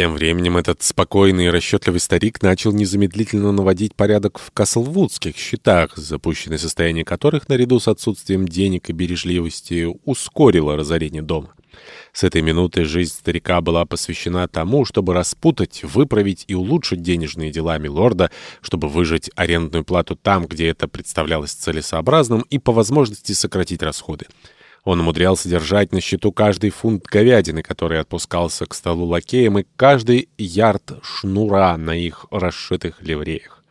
Тем временем этот спокойный и расчетливый старик начал незамедлительно наводить порядок в Каслвудских счетах, запущенное состояние которых, наряду с отсутствием денег и бережливости, ускорило разорение дома. С этой минуты жизнь старика была посвящена тому, чтобы распутать, выправить и улучшить денежные дела милорда, чтобы выжать арендную плату там, где это представлялось целесообразным, и по возможности сократить расходы. Он умудрялся держать на счету каждый фунт говядины, который отпускался к столу лакеем, и каждый ярд шнура на их расшитых ливреях.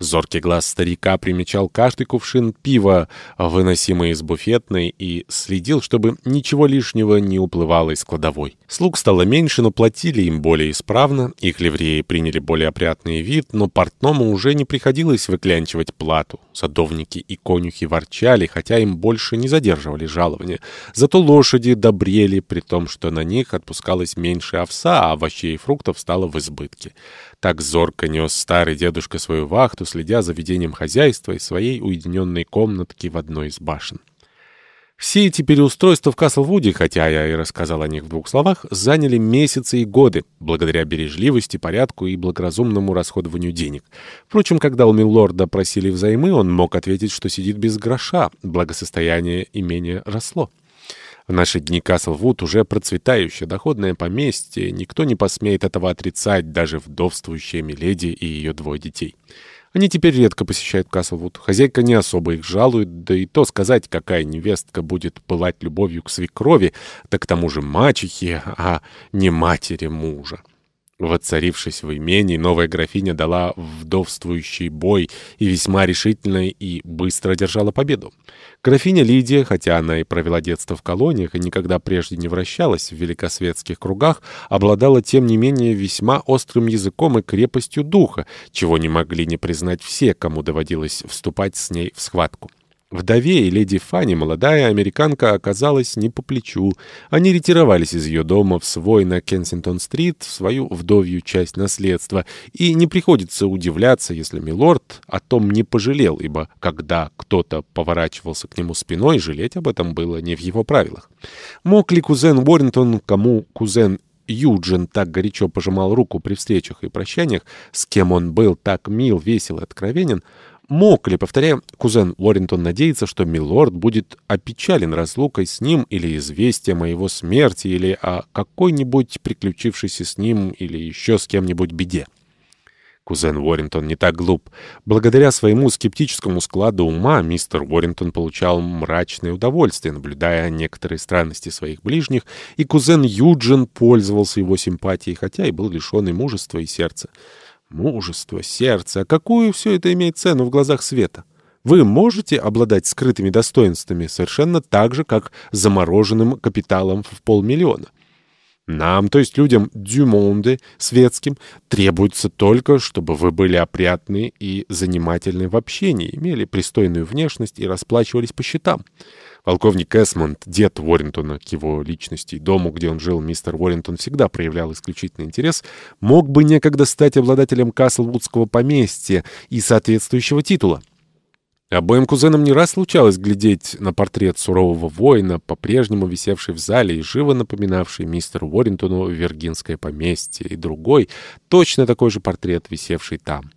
Зоркий глаз старика примечал каждый кувшин пива, выносимый из буфетной, и следил, чтобы ничего лишнего не уплывало из кладовой. Слуг стало меньше, но платили им более исправно, их ливреи приняли более опрятный вид, но портному уже не приходилось выклянчивать плату. Садовники и конюхи ворчали, хотя им больше не задерживали жалования. Зато лошади добрели, при том, что на них отпускалось меньше овса, а овощей и фруктов стало в избытке. Так зорко нес старый дедушка свою вахту, следя за ведением хозяйства из своей уединенной комнатки в одной из башен. Все эти переустройства в Каслвуде, хотя я и рассказал о них в двух словах, заняли месяцы и годы, благодаря бережливости, порядку и благоразумному расходованию денег. Впрочем, когда у милорда просили взаймы, он мог ответить, что сидит без гроша, благосостояние имения росло. В наши дни Каслвуд уже процветающее доходное поместье, никто не посмеет этого отрицать, даже вдовствующая Миледи и ее двое детей. Они теперь редко посещают Каслвуд. Хозяйка не особо их жалует, да и то сказать, какая невестка будет пылать любовью к свекрови, да к тому же мачехе, а не матери мужа. Воцарившись в имении, новая графиня дала вдовствующий бой и весьма решительно и быстро одержала победу. Графиня Лидия, хотя она и провела детство в колониях и никогда прежде не вращалась в великосветских кругах, обладала тем не менее весьма острым языком и крепостью духа, чего не могли не признать все, кому доводилось вступать с ней в схватку. Вдове и леди Фанни молодая американка оказалась не по плечу. Они ретировались из ее дома в свой на Кенсингтон-стрит, в свою вдовью часть наследства, и не приходится удивляться, если милорд о том не пожалел, ибо когда кто-то поворачивался к нему спиной, жалеть об этом было не в его правилах. Мог ли кузен Уоррентон, кому кузен Юджин так горячо пожимал руку при встречах и прощаниях, с кем он был так мил, весел и откровенен, Мог ли, повторяю, кузен Уоррингтон надеяться, что милорд будет опечален разлукой с ним или известием о его смерти, или о какой-нибудь приключившейся с ним или еще с кем-нибудь беде? Кузен Уоррингтон не так глуп. Благодаря своему скептическому складу ума мистер Уоррингтон получал мрачное удовольствие, наблюдая некоторые странности своих ближних, и кузен Юджин пользовался его симпатией, хотя и был лишен и мужества, и сердца. Мужество, сердце. А какую все это имеет цену в глазах света? Вы можете обладать скрытыми достоинствами совершенно так же, как замороженным капиталом в полмиллиона. Нам, то есть людям дюмонде, светским, требуется только, чтобы вы были опрятны и занимательны в общении, имели пристойную внешность и расплачивались по счетам. Полковник Эсмонд, дед Уоррентона, к его личности и дому, где он жил, мистер Уоррентон всегда проявлял исключительный интерес, мог бы некогда стать обладателем Каслвудского поместья и соответствующего титула. Обоим кузенам не раз случалось глядеть на портрет сурового воина, по-прежнему висевший в зале и живо напоминавший мистеру Уоррентону Виргинское поместье, и другой, точно такой же портрет, висевший там.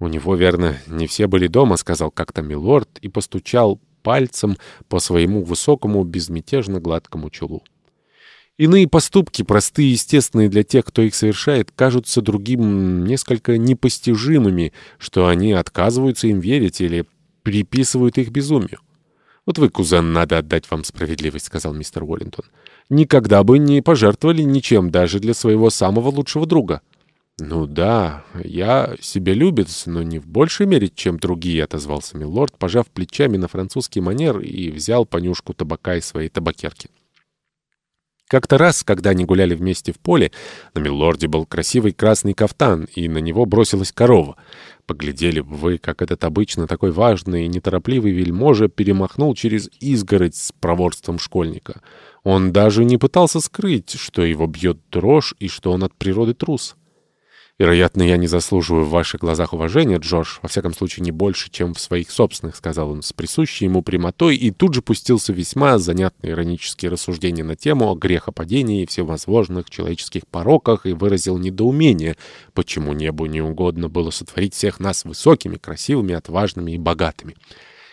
«У него, верно, не все были дома», — сказал как-то милорд и постучал пальцем по своему высокому, безмятежно гладкому чулу. Иные поступки, простые и естественные для тех, кто их совершает, кажутся другим несколько непостижимыми, что они отказываются им верить или приписывают их безумию. «Вот вы, кузен, надо отдать вам справедливость», — сказал мистер Уоллинтон. «Никогда бы не пожертвовали ничем даже для своего самого лучшего друга». «Ну да, я себялюбец, но не в большей мере, чем другие», — отозвался милорд, пожав плечами на французский манер и взял понюшку табака из своей табакерки. Как-то раз, когда они гуляли вместе в поле, на милорде был красивый красный кафтан, и на него бросилась корова. Поглядели бы вы, как этот обычно такой важный и неторопливый вельможа перемахнул через изгородь с проворством школьника. Он даже не пытался скрыть, что его бьет дрожь и что он от природы трус. «Вероятно, я не заслуживаю в ваших глазах уважения, Джордж, во всяком случае не больше, чем в своих собственных», — сказал он с присущей ему прямотой, и тут же пустился весьма занятные иронические рассуждения на тему о грехопадении и всевозможных человеческих пороках и выразил недоумение, почему небу не угодно было сотворить всех нас высокими, красивыми, отважными и богатыми.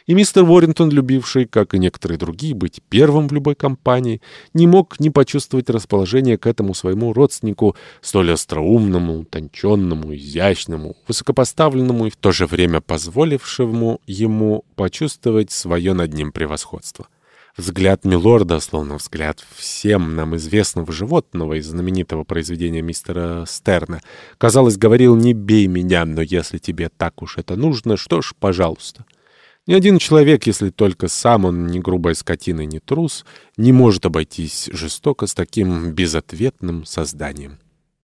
И мистер Уоррингтон, любивший, как и некоторые другие, быть первым в любой компании, не мог не почувствовать расположение к этому своему родственнику, столь остроумному, утонченному, изящному, высокопоставленному и в то же время позволившему ему почувствовать свое над ним превосходство. Взгляд Милорда, словно взгляд всем нам известного животного из знаменитого произведения мистера Стерна, казалось, говорил «не бей меня, но если тебе так уж это нужно, что ж, пожалуйста». Ни один человек, если только сам он не грубая скотина не трус, не может обойтись жестоко с таким безответным созданием.